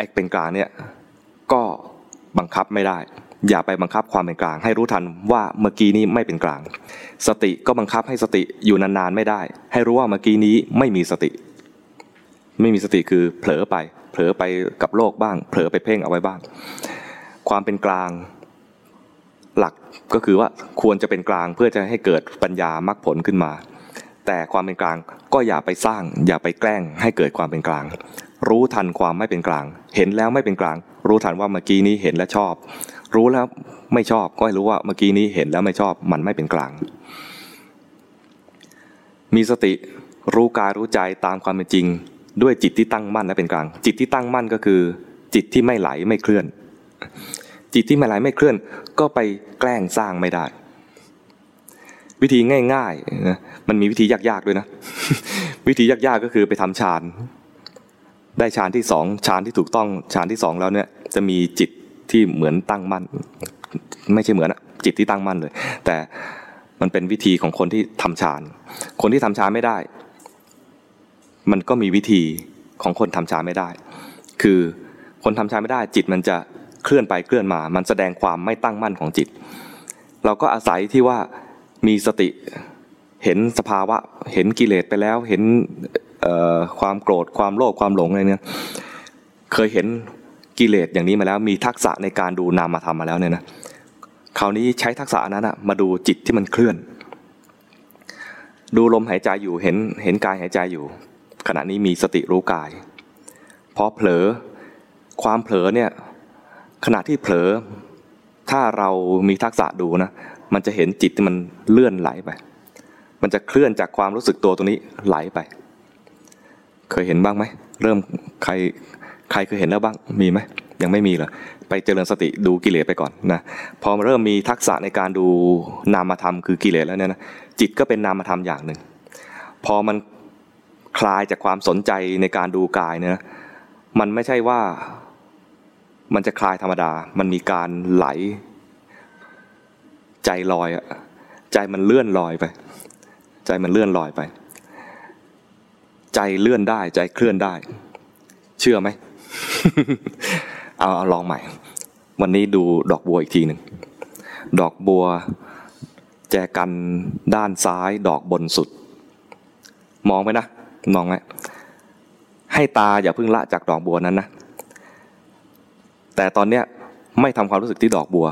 อ้เป็นกลางเนี่ยก็บังคับไม่ได้ อย่าไปบังคับความเป็นกลาง ให้รู้ทันว่าเมื่อกี้นี้ไม่เป็นกลาง สติก็บังคับให้สติอยู่นานๆไม่ได้ ให้รู้ว่าเมื่อกี้นี้ไม่มีสติ ไม่มีสติคือเผลอไป เผลอไปกับโลกบ้าง เผลอไปเพ่งเอาไว้บ้าง ความเป็นกลางหลักก็คือว่าควรจะเป็นกลางเพื่อจะให้เกิดปัญญามรรคผลขึ้นมา แต่ความเป็นกลางก็อย่าไปสร้าง อย่าไปแกล้งให้เกิดความเป็นกลาง รู้ทันความไม่เป็นกลาง เห็นแล้วไม่เป็นกลาง รู้ทันว่าเมื่อกี้นี้เห็นและชอบ รู้แล้วไม่ชอบก็ให้รู้ว่าเมื่อกี้นี้เห็นแล้วไม่ชอบมันไม่เป็นกลาง มีสติรู้กายรู้ใจตามความเป็นจริง ด้วยจิตที่ตั้งมั่นและเป็นกลาง จิตที่ตั้งมั่นก็คือ จิตที่ไม่ไหลไม่เคลื่อน จิตที่ไม่ไหลไม่เคลื่อน ก็ไปแกล้งสร้างไม่ได้ วิธีง่ายๆนะมันมีวิธียากๆด้วยนะ วิธียากๆก็คือไปทำฌาน ได้ฌานที่สองฌานที่ถูกต้องฌานที่สองแล้วเนี่ยจะมีจิตที่เหมือนตั้งมั่น ไม่ใช่เหมือนจิตที่ตั้งมั่นเลย แต่มันเป็นวิธีของคนที่ทำฌาน คนที่ทำฌานไม่ได้ มันก็มีวิธีของคนทำฌานไม่ได้ คือคนทำฌานไม่ได้ จิตมันจะเคลื่อนไปเคลื่อนมา มันแสดงความไม่ตั้งมั่นของจิต เราก็อาศัยที่ว่ามีสติเห็นสภาวะ เห็นกิเลสไปแล้ว เห็น ความโกรธความโลภความหลงอะไรเนี่ยเคยเห็นกิเลสอย่างนี้มาแล้ว มีทักษะในการดูนามธรรมมาแล้วเนี่ยนะคราวนี้ใช้ทักษะนั้นอะมาดูจิตที่มันเคลื่อน ดูลมหายใจอยู่เห็นเห็นกายหายใจอยู่ ขณะนี้มีสติรู้กายพอเผลอความเผลอเนี่ยขณะที่เผลอถ้าเรามีทักษะดูนะมันจะเห็นจิตที่มันเลื่อนไหลไป มันจะเคลื่อนจากความรู้สึกตัวตรงนี้ไหลไป เคยเห็นบ้างไหมเริ่มใครใครเคยเห็นแล้วบ้างมีไหมยังไม่มีเหรอไปเจริญสติดูกิเลสไปก่อนนะพอเริ่มมีทักษะในการดูนามธรรมคือกิเลสแล้วเนี่ยนะจิตก็เป็นนามธรรมอย่างหนึ่ง พอมันคลายจากความสนใจในการดูกายเนี่ยมันไม่ใช่ว่ามันจะคลายธรรมดา มันมีการไหล ใจลอยอะใจมันเลื่อนลอยไป ใจมันเลื่อนลอยไป ใจเลื่อนได้ ใจเคลื่อนได้ เชื่อไหมเอาเอาลองใหม่ วันนี้ดูดอกบัวอีกทีหนึ่งดอกบัว แจกันด้านซ้ายดอกบนสุด มองไปนะมองไหมให้ตาอย่าเพิ่งละจากดอกบัวนั้นนะแต่ตอนเนี้ยไม่ทำความรู้สึกที่ดอกบัว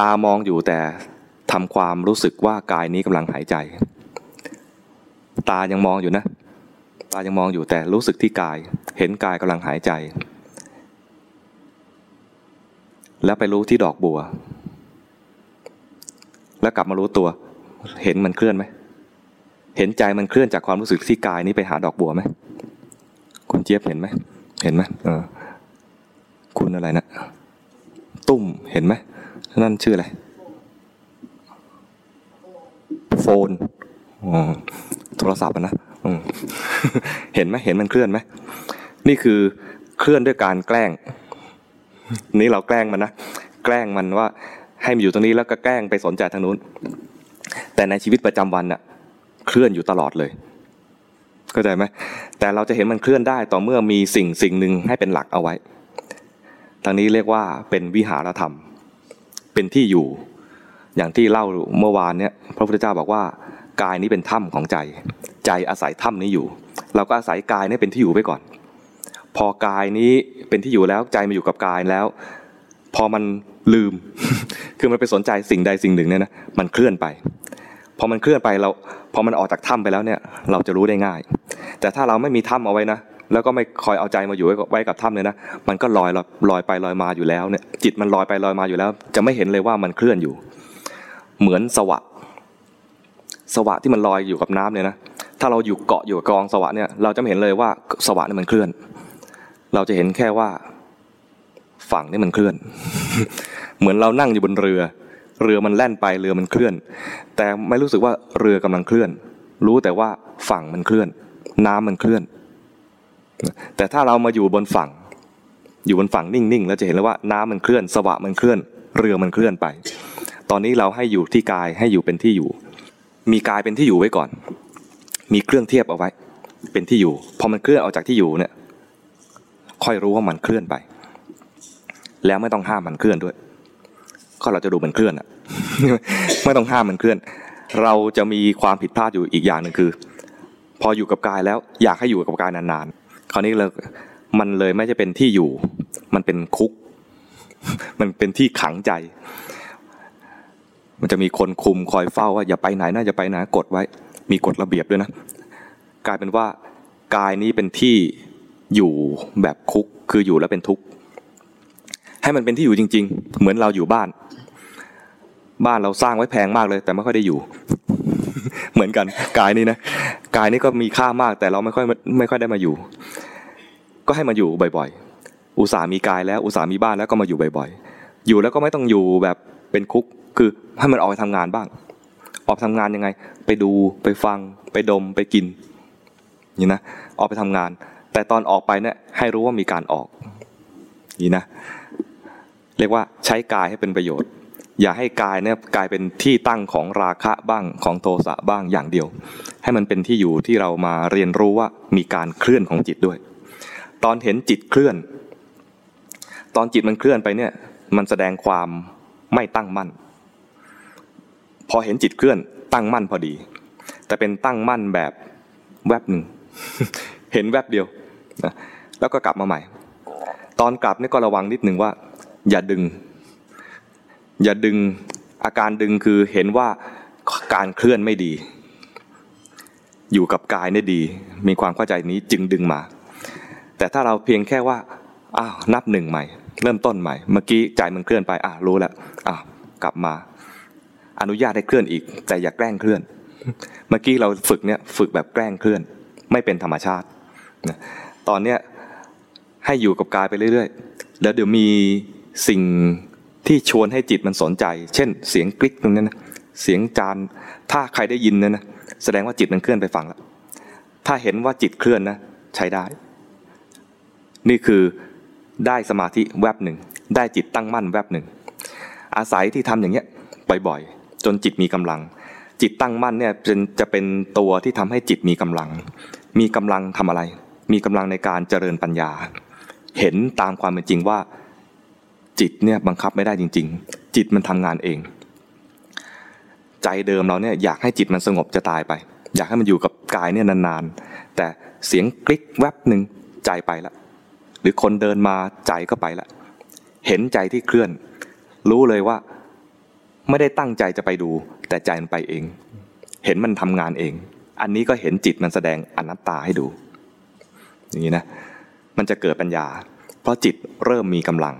ตามองอยู่แต่ทำความรู้สึกว่ากายนี้กำลังหายใจ ตายังมองอยู่นะ ตายังมองอยู่แต่รู้สึกที่กาย เห็นกายกำลังหายใจ แล้วไปรู้ที่ดอกบัว แล้วกลับมารู้ตัว เห็นมันเคลื่อนไหมเห็นใจมันเคลื่อนจากความรู้สึกที่กายนี้ไปหาดอกบัวไหมคุณเจี๊ยบเห็นไหมเห็นไหมเออ คุณอะไรนะตุ้มเห็นไหมนั่นชื่ออะไรโฟนโทรศัพท์นะ เห็นไหมเห็นมันเคลื่อนไหมนี่คือเคลื่อนด้วยการแกล้ง นี่เราแกล้งมันนะแกล้งมันว่าให้มันอยู่ตรงนี้แล้วก็แกล้งไปสนใจทางนู้น แต่ในชีวิตประจำวันน่ะ เคลื่อนอยู่ตลอดเลยเข้าใจไหมแต่เราจะเห็นมันเคลื่อนได้ต่อเมื่อมีสิ่งสิ่งหนึ่งให้เป็นหลักเอาไว้ทางนี้เรียกว่าเป็นวิหารธรรม เป็นที่อยู่ อย่างที่เล่าเมื่อวานเนี่ย พระพุทธเจ้าบอกว่ากายนี้เป็นถ้ำของใจ ใจอาศัยถ้ำนี้อยู่ เราก็อาศัยกายนี้เป็นที่อยู่ไปก่อน พอกายนี้เป็นที่อยู่แล้วใจมาอยู่กับกายแล้ว พอมันลืม คือมันไปสนใจสิ่งใดสิ่งหนึ่งเนี่ยนะมันเคลื่อนไป พอมันเคลื่อนไปเราพอมันออกจากถ้ำไปแล้วเนี่ยเราจะรู้ได้ง่าย แต่ถ้าเราไม่มีถ้ำเอาไว้นะแล้วก็ไม่คอยเอาใจมาอยู่ไว้กับถ้ำเลยนะ มันก็ลอยลอยไปลอยมาอยู่แล้วเนี่ย จิตมันลอยไปลอยมาอยู่แล้ว จะไม่เห็นเลยว่ามันเคลื่อนอยู่ เหมือนสวะ สวะที่มันลอยอยู่กับน้ำเนี่ยนะ ถ้าเราอยู่เกาะอยู่กับกองสวะเนี่ยเราจะไม่เห็นเลยว่าสวะเนี่ยมันเคลื่อน เราจะเห็นแค่ว่าฝั่งนี่มันเคลื่อน เหมือนเรานั่งอยู่บนเรือ เรือมันแล่นไปเรือมันเคลื่อน แต่ไม่รู้สึกว่าเรือกำลังเคลื่อน รู้แต่ว่าฝั่งมันเคลื่อน น้ำมันเคลื่อน แต่ถ้าเรามาอยู่บนฝั่ง อยู่บนฝั่งนิ่งๆแล้วจะเห็นเลยว่าน้ำมันเคลื่อน สวะมันเคลื่อน เรือมันเคลื่อนไป ตอนนี้เราให้อยู่ที่กายให้อยู่เป็นที่อยู่ มีกายเป็นที่อยู่ไว้ก่อน มีเครื่องเทียบเอาไว้ เป็นที่อยู่ พอมันเคลื่อนออกจากที่อยู่เนี่ย ค่อยรู้ว่ามันเคลื่อนไป แล้วไม่ต้องห้ามมันเคลื่อนด้วย ก็เราจะดูมันเคลื่อนอะไม่ต้องห้ามมันเคลื่อน เราจะมีความผิดพลาดอยู่อีกอย่างหนึ่งคือ พออยู่กับกายแล้วอยากให้อยู่กับกายนานๆ คราวนี้เรามันเลยไม่ใช่เป็นที่อยู่ มันเป็นคุก มันเป็นที่ขังใจ มันจะมีคนคุมคอยเฝ้าว่าอย่าไปไหนนะอย่าไปไหนกดไว้ มีกฎระเบียบด้วยนะ กลายเป็นว่ากายนี้เป็นที่อยู่แบบคุกคืออยู่แล้วเป็นทุกข์ให้มันเป็นที่อยู่จริง ๆ เหมือนเราอยู่บ้าน บ้านเราสร้างไว้แพงมากเลย แต่ไม่ค่อยได้อยู่ เหมือนกันกายนี้นะกายนี้ก็มีค่ามาก แต่เราไม่ค่อยไม่ค่อยได้มาอยู่ ก็ให้มาอยู่บ่อยๆ อุตส่ามีกายแล้วอุตส่ามีบ้านแล้วก็มาอยู่บ่อยๆ อยู่แล้วก็ไม่ต้องอยู่แบบเป็นคุกคือให้มันออกไปทำงานบ้าง ออกไปทำงานยังไง ไปดูไปฟัง ไปดมไปกินนี่นะออกไปทำงาน แต่ตอนออกไปเนี่ยให้รู้ว่ามีการออกนี่นะเรียกว่าใช้กายให้เป็นประโยชน์ อย่าให้กายเนี่ยกลายเป็นที่ตั้งของราคะบ้างของโทสะบ้างอย่างเดียว ให้มันเป็นที่อยู่ที่เรามาเรียนรู้ว่ามีการเคลื่อนของจิตด้วย ตอนเห็นจิตเคลื่อน ตอนจิตมันเคลื่อนไปเนี่ยมันแสดงความไม่ตั้งมั่น พอเห็นจิตเคลื่อนตั้งมั่นพอดี แต่เป็นตั้งมั่นแบบแวบหนึ่งเห็นแวบเดียวนะแล้วก็กลับมาใหม่ ตอนกลับนี่ก็ระวังนิดหนึ่งว่า อย่าดึง อย่าดึงอาการดึงคือเห็นว่าการเคลื่อนไม่ดี อยู่กับกายนี่ดี มีความเข้าใจนี้จึงดึงมา แต่ถ้าเราเพียงแค่ว่าอ้าวนับหนึ่งใหม่ เริ่มต้นใหม่ เมื่อกี้ใจมันเคลื่อนไปอะรู้แล้วอะกลับมา อนุญาตให้เคลื่อนอีก แต่อย่าแกล้งเคลื่อน เมื่อกี้เราฝึกเนี่ยฝึกแบบแกล้งเคลื่อน ไม่เป็นธรรมชาติ ตอนเนี้ยให้อยู่กับกายไปเรื่อยๆ แล้วเดี๋ยวมีสิ่งที่ชวนให้จิตมันสนใจ เช่น เสียงกริ๊กตรงนี้นะ เสียงจาน ถ้าใครได้ยินนะนะ แสดงว่าจิตมันเคลื่อนไปฟังแล้ว ถ้าเห็นว่าจิตเคลื่อนนะใช้ได้ นี่คือได้สมาธิแวบหนึ่ง ได้จิตตั้งมั่นแวบหนึ่ง อาศัยที่ทำอย่างเงี้ยบ่อยๆ จนจิตมีกำลัง จิตตั้งมั่นเนี่ยจะเป็นตัวที่ทำให้จิตมีกำลัง มีกำลังทำอะไร มีกำลังในการเจริญปัญญา เห็นตามความเป็นจริงว่า จิตเนี่ยบังคับไม่ได้จริง ๆ จิตมันทำงานเอง ใจเดิมเราเนี่ยอยากให้จิตมันสงบจะตายไป อยากให้มันอยู่กับกายเนี่ยนานๆ แต่เสียงกริ๊กแวบหนึ่งใจไปละหรือคนเดินมาใจก็ไปละเห็นใจที่เคลื่อน รู้เลยว่า ไม่ได้ตั้งใจจะไปดู แต่ใจมันไปเอง เห็นมันทำงานเอง อันนี้ก็เห็นจิตมันแสดงอนัตตาให้ดู อย่างนี้นะ มันจะเกิดปัญญา เพราะจิตเริ่มมีกำลัง